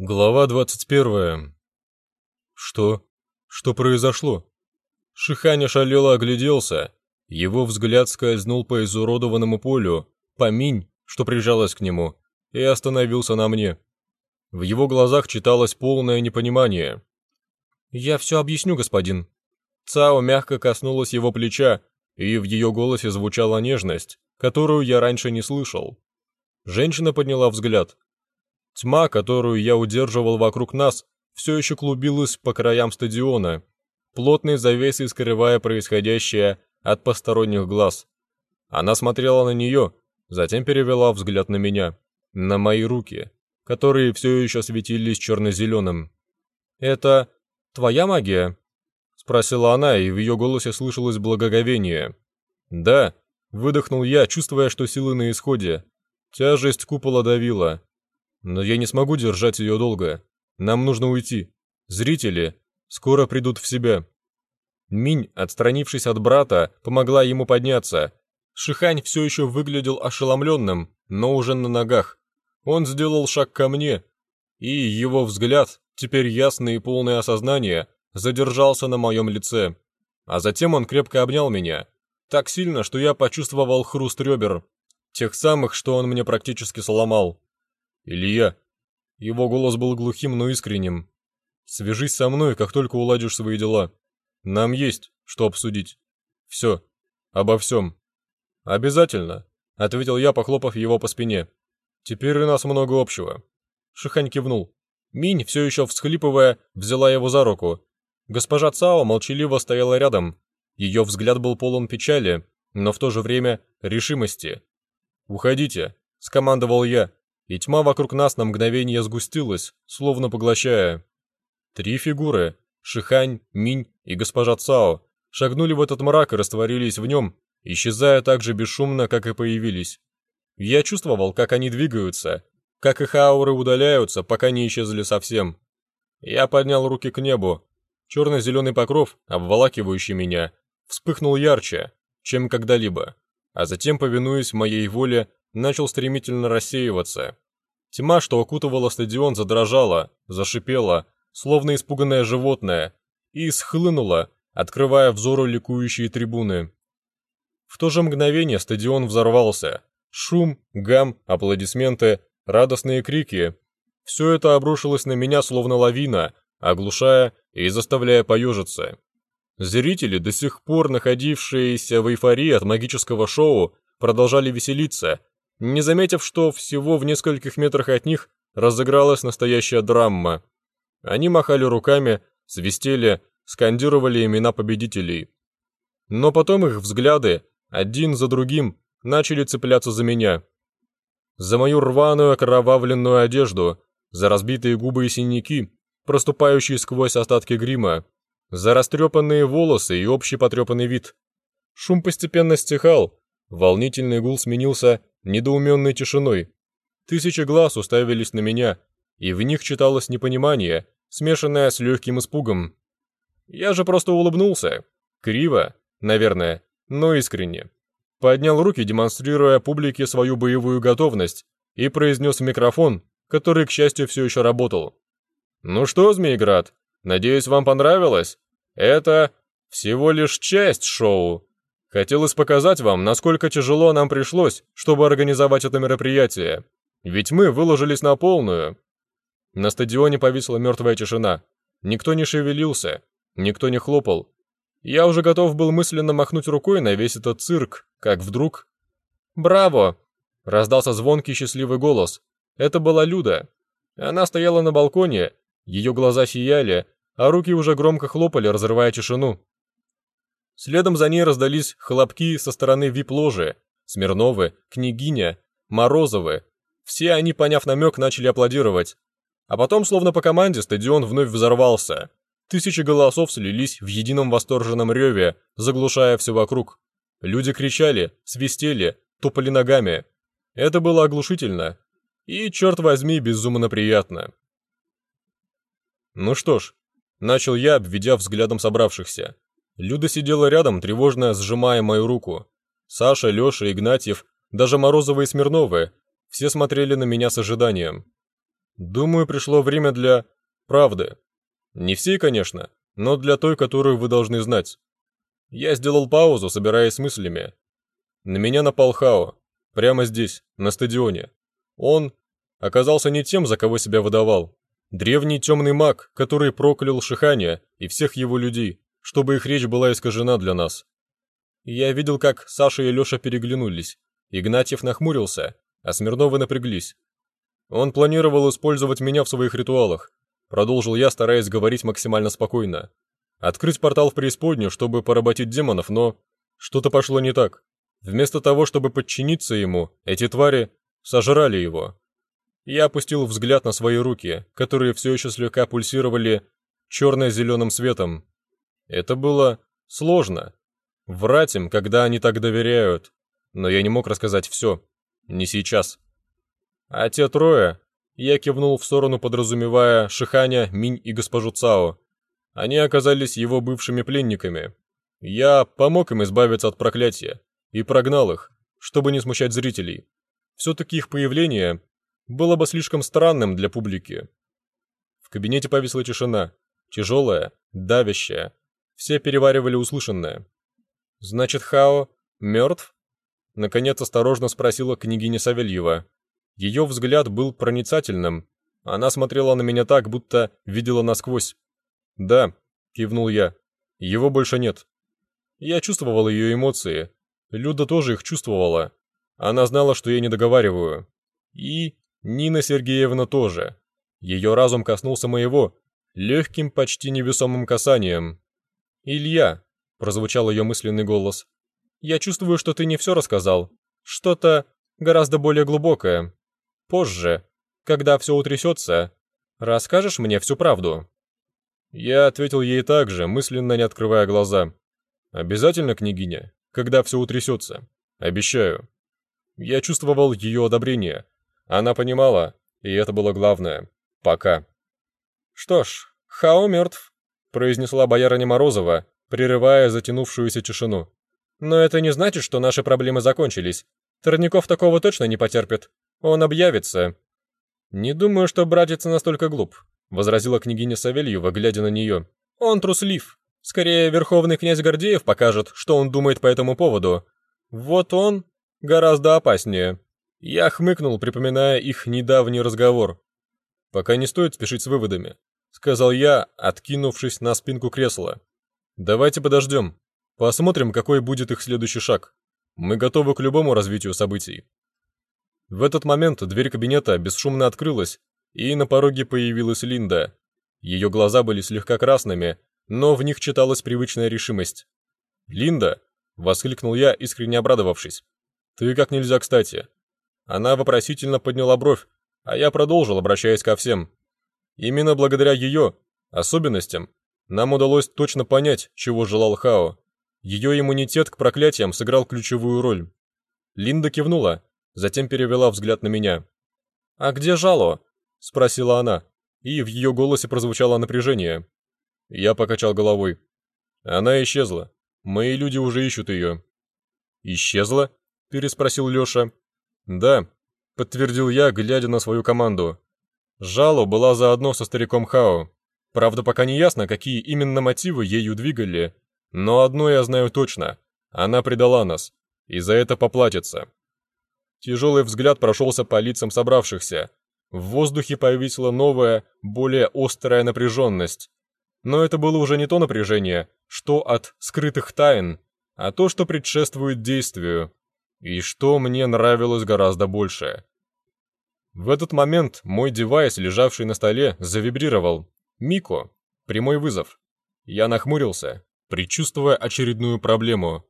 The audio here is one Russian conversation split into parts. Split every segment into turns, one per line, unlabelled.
Глава 21. Что? Что произошло? Шихань ошалело огляделся. Его взгляд скользнул по изуродованному полю, по минь, что прижалась к нему, и остановился на мне. В его глазах читалось полное непонимание. «Я все объясню, господин». Цао мягко коснулась его плеча, и в ее голосе звучала нежность, которую я раньше не слышал. Женщина подняла взгляд. Тьма, которую я удерживал вокруг нас, все еще клубилась по краям стадиона, плотной завесой скрывая происходящее от посторонних глаз. Она смотрела на нее, затем перевела взгляд на меня, на мои руки, которые все еще светились черно-зеленым. «Это твоя магия?» — спросила она, и в ее голосе слышалось благоговение. «Да», — выдохнул я, чувствуя, что силы на исходе. Тяжесть купола давила. Но я не смогу держать ее долго. Нам нужно уйти. Зрители скоро придут в себя. Минь, отстранившись от брата, помогла ему подняться. Шихань все еще выглядел ошеломленным, но уже на ногах. Он сделал шаг ко мне, и его взгляд, теперь ясный и полное осознание, задержался на моем лице. А затем он крепко обнял меня. Так сильно, что я почувствовал хруст ребер. Тех самых, что он мне практически сломал. «Илья!» Его голос был глухим, но искренним. «Свяжись со мной, как только уладишь свои дела. Нам есть, что обсудить. Все. Обо всем». «Обязательно», — ответил я, похлопав его по спине. «Теперь у нас много общего». Шихань кивнул. Минь, все еще всхлипывая, взяла его за руку. Госпожа Цао молчаливо стояла рядом. Ее взгляд был полон печали, но в то же время решимости. «Уходите», — скомандовал я, и тьма вокруг нас на мгновение сгустилась, словно поглощая. Три фигуры — Шихань, Минь и госпожа Цао — шагнули в этот мрак и растворились в нем, исчезая так же бесшумно, как и появились. Я чувствовал, как они двигаются, как их ауры удаляются, пока не исчезли совсем. Я поднял руки к небу. Черно-зеленый покров, обволакивающий меня, вспыхнул ярче, чем когда-либо, а затем, повинуясь моей воле, начал стремительно рассеиваться. Тьма, что окутывала стадион, задрожала, зашипела, словно испуганное животное, и схлынула, открывая взору ликующие трибуны. В то же мгновение стадион взорвался. Шум, гам, аплодисменты, радостные крики. Все это обрушилось на меня словно лавина, оглушая и заставляя поежиться. Зрители, до сих пор находившиеся в эйфории от магического шоу, продолжали веселиться, не заметив, что всего в нескольких метрах от них разыгралась настоящая драма. Они махали руками, свистели, скандировали имена победителей. Но потом их взгляды, один за другим, начали цепляться за меня. За мою рваную окровавленную одежду, за разбитые губы и синяки, проступающие сквозь остатки грима, за растрепанные волосы и общий потрепанный вид. Шум постепенно стихал, волнительный гул сменился недоуменной тишиной. Тысячи глаз уставились на меня, и в них читалось непонимание, смешанное с легким испугом. Я же просто улыбнулся. Криво, наверное, но искренне. Поднял руки, демонстрируя публике свою боевую готовность, и произнес в микрофон, который, к счастью, все еще работал. «Ну что, Змейград, надеюсь, вам понравилось? Это всего лишь часть шоу. Хотелось показать вам, насколько тяжело нам пришлось, чтобы организовать это мероприятие. Ведь мы выложились на полную. На стадионе повисла мертвая тишина. Никто не шевелился, никто не хлопал. Я уже готов был мысленно махнуть рукой на весь этот цирк, как вдруг... «Браво!» — раздался звонкий счастливый голос. Это была Люда. Она стояла на балконе, ее глаза сияли, а руки уже громко хлопали, разрывая тишину. Следом за ней раздались хлопки со стороны вип-ложи. Смирновы, Княгиня, Морозовы. Все они, поняв намек, начали аплодировать. А потом, словно по команде, стадион вновь взорвался. Тысячи голосов слились в едином восторженном реве, заглушая все вокруг. Люди кричали, свистели, топали ногами. Это было оглушительно. И, черт возьми, безумно приятно. Ну что ж, начал я, обведя взглядом собравшихся. Люда сидела рядом, тревожно сжимая мою руку. Саша, Леша, Игнатьев, даже Морозовы и Смирновы, все смотрели на меня с ожиданием. Думаю, пришло время для правды. Не всей, конечно, но для той, которую вы должны знать. Я сделал паузу, собираясь с мыслями. На меня напал Хао. Прямо здесь, на стадионе. Он оказался не тем, за кого себя выдавал. Древний темный маг, который проклял Шиханя и всех его людей, чтобы их речь была искажена для нас. Я видел, как Саша и Леша переглянулись. Игнатьев нахмурился, а Смирновы напряглись. Он планировал использовать меня в своих ритуалах. Продолжил я, стараясь говорить максимально спокойно. Открыть портал в преисподнюю, чтобы поработить демонов, но... Что-то пошло не так. Вместо того, чтобы подчиниться ему, эти твари сожрали его. Я опустил взгляд на свои руки, которые все еще слегка пульсировали черно-зеленым светом. Это было сложно. Врать им, когда они так доверяют. Но я не мог рассказать все. Не сейчас. А те трое... Я кивнул в сторону, подразумевая Шиханя, Минь и госпожу Цао. Они оказались его бывшими пленниками. Я помог им избавиться от проклятия и прогнал их, чтобы не смущать зрителей. Все-таки их появление было бы слишком странным для публики. В кабинете повисла тишина, тяжелая, давящая. Все переваривали услышанное. «Значит, Хао мертв?» Наконец осторожно спросила княгиня Савельева. Ее взгляд был проницательным. Она смотрела на меня так, будто видела насквозь. «Да», — кивнул я, — «его больше нет». Я чувствовал ее эмоции. Люда тоже их чувствовала. Она знала, что я не договариваю. И Нина Сергеевна тоже. Ее разум коснулся моего, легким, почти невесомым касанием. «Илья», — прозвучал ее мысленный голос, — «я чувствую, что ты не все рассказал. Что-то гораздо более глубокое. Позже, когда все утрясется, расскажешь мне всю правду?» Я ответил ей так же, мысленно не открывая глаза. «Обязательно, княгиня, когда все утрясется. Обещаю». Я чувствовал ее одобрение, она понимала, и это было главное. Пока. «Что ж, Хао мертв», — произнесла боярыня Морозова, прерывая затянувшуюся тишину. «Но это не значит, что наши проблемы закончились. Тройников такого точно не потерпит. Он объявится». «Не думаю, что братец настолько глуп», — возразила княгиня Савельева, глядя на нее. «Он труслив. Скорее, верховный князь Гордеев покажет, что он думает по этому поводу. Вот он гораздо опаснее». Я хмыкнул, припоминая их недавний разговор. «Пока не стоит спешить с выводами», — сказал я, откинувшись на спинку кресла. «Давайте подождем. Посмотрим, какой будет их следующий шаг. Мы готовы к любому развитию событий». В этот момент дверь кабинета бесшумно открылась, и на пороге появилась Линда. Ее глаза были слегка красными, но в них читалась привычная решимость. «Линда!» — воскликнул я, искренне обрадовавшись. «Ты как нельзя кстати. Она вопросительно подняла бровь, а я продолжил, обращаясь ко всем. Именно благодаря ее особенностям нам удалось точно понять, чего желал Хао. Ее иммунитет к проклятиям сыграл ключевую роль. Линда кивнула, затем перевела взгляд на меня. «А где Жало?» — спросила она, и в ее голосе прозвучало напряжение. Я покачал головой. Она исчезла. Мои люди уже ищут ее. «Исчезла?» — переспросил Леша. «Да», — подтвердил я, глядя на свою команду. Жало была заодно со стариком Хао. Правда, пока не ясно, какие именно мотивы ею двигали. Но одно я знаю точно. Она предала нас. И за это поплатится. Тяжелый взгляд прошелся по лицам собравшихся. В воздухе повисла новая, более острая напряженность. Но это было уже не то напряжение, что от скрытых тайн, а то, что предшествует действию. И что мне нравилось гораздо больше. В этот момент мой девайс, лежавший на столе, завибрировал. Мико. Прямой вызов. Я нахмурился, предчувствуя очередную проблему.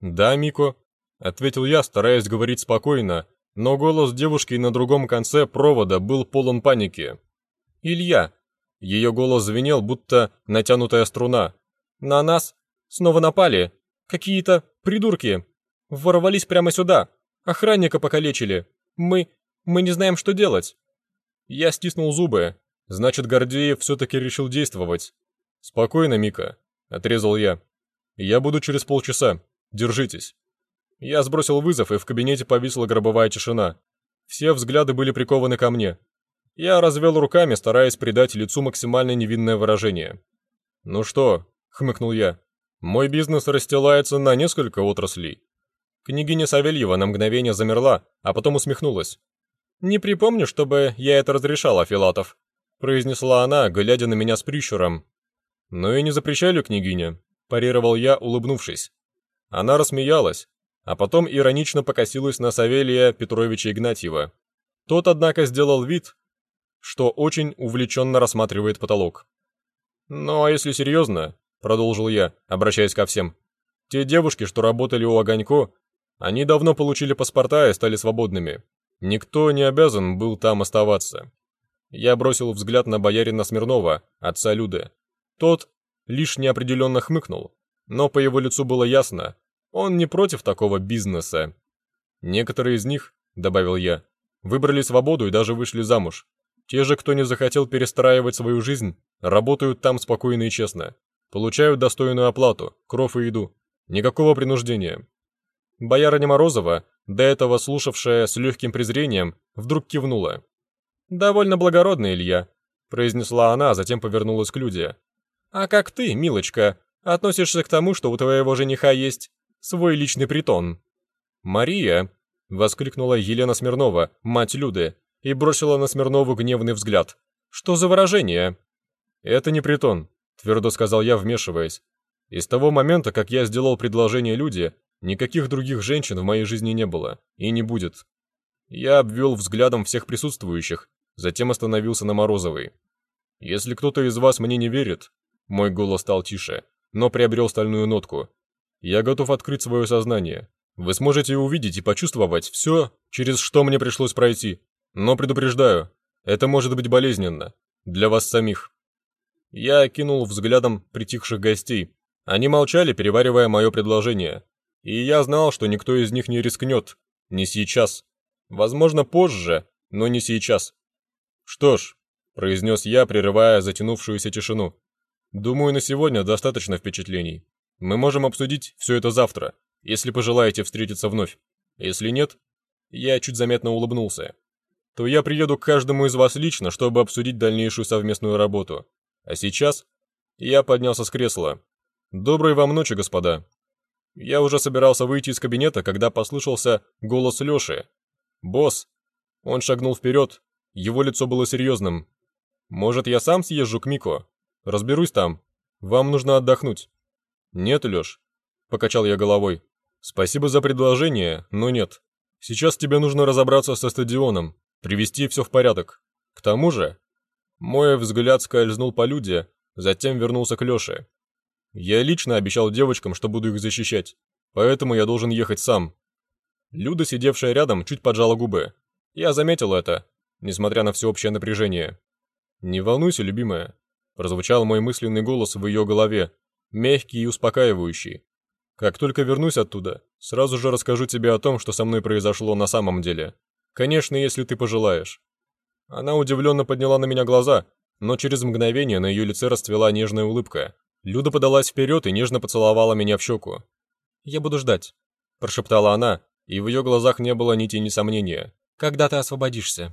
«Да, Мико», — ответил я, стараясь говорить спокойно, но голос девушки на другом конце провода был полон паники. «Илья». Ее голос звенел, будто натянутая струна. «На нас снова напали. Какие-то придурки. Ворвались прямо сюда. Охранника покалечили. Мы... мы не знаем, что делать». Я стиснул зубы. Значит, Гордеев все-таки решил действовать. «Спокойно, Мика», — отрезал я. «Я буду через полчаса. Держитесь». Я сбросил вызов, и в кабинете повисла гробовая тишина. Все взгляды были прикованы ко мне. Я развел руками, стараясь придать лицу максимально невинное выражение. «Ну что?» — хмыкнул я. «Мой бизнес расстилается на несколько отраслей». Княгиня Савельева на мгновение замерла, а потом усмехнулась. «Не припомню, чтобы я это разрешала, Филатов», — произнесла она, глядя на меня с прищуром. «Ну и не запрещали, княгиня», — парировал я, улыбнувшись. Она рассмеялась, а потом иронично покосилась на Савелия Петровича Игнатьева. Тот, однако, сделал вид, что очень увлеченно рассматривает потолок. «Ну а если серьезно», — продолжил я, обращаясь ко всем, «те девушки, что работали у Огонько, они давно получили паспорта и стали свободными. Никто не обязан был там оставаться». Я бросил взгляд на боярина Смирнова, отца Люды. Тот лишь неопределенно хмыкнул, но по его лицу было ясно, он не против такого бизнеса. Некоторые из них, добавил я, выбрали свободу и даже вышли замуж. Те же, кто не захотел перестраивать свою жизнь, работают там спокойно и честно. Получают достойную оплату, кров и еду. Никакого принуждения. Боярыня Морозова, до этого слушавшая с легким презрением, вдруг кивнула. «Довольно благородно, Илья», — произнесла она, а затем повернулась к Люде. «А как ты, милочка, относишься к тому, что у твоего жениха есть свой личный притон?» «Мария!» — воскликнула Елена Смирнова, мать Люды, и бросила на Смирнову гневный взгляд. «Что за выражение?» «Это не притон», — твердо сказал я, вмешиваясь. «И с того момента, как я сделал предложение Люде, никаких других женщин в моей жизни не было. И не будет». Я обвел взглядом всех присутствующих, затем остановился на Морозовой. «Если кто-то из вас мне не верит...» Мой голос стал тише, но приобрел стальную нотку. «Я готов открыть свое сознание. Вы сможете увидеть и почувствовать все, через что мне пришлось пройти. Но предупреждаю, это может быть болезненно. Для вас самих. Я окинул взглядом притихших гостей. Они молчали, переваривая мое предложение. И я знал, что никто из них не рискнет. Не сейчас. Возможно, позже, но не сейчас. Что ж, произнес я, прерывая затянувшуюся тишину. Думаю, на сегодня достаточно впечатлений. Мы можем обсудить все это завтра, если пожелаете встретиться вновь. Если нет, я чуть заметно улыбнулся то я приеду к каждому из вас лично, чтобы обсудить дальнейшую совместную работу. А сейчас я поднялся с кресла. Доброй вам ночи, господа. Я уже собирался выйти из кабинета, когда послышался голос Лёши. «Босс!» Он шагнул вперед, его лицо было серьезным. «Может, я сам съезжу к Мико? Разберусь там. Вам нужно отдохнуть». «Нет, Лёш», — покачал я головой. «Спасибо за предложение, но нет. Сейчас тебе нужно разобраться со стадионом привести все в порядок. К тому же, мой взгляд скользнул по Люде, затем вернулся к Лёше. Я лично обещал девочкам, что буду их защищать, поэтому я должен ехать сам. Люда, сидевшая рядом, чуть поджала губы. Я заметил это, несмотря на всеобщее напряжение. «Не волнуйся, любимая», — прозвучал мой мысленный голос в ее голове, мягкий и успокаивающий. «Как только вернусь оттуда, сразу же расскажу тебе о том, что со мной произошло на самом деле. Конечно, если ты пожелаешь». Она удивленно подняла на меня глаза, но через мгновение на ее лице расцвела нежная улыбка. Люда подалась вперед и нежно поцеловала меня в щеку. «Я буду ждать», – прошептала она, и в ее глазах не было ни тени сомнения. «Когда ты освободишься?»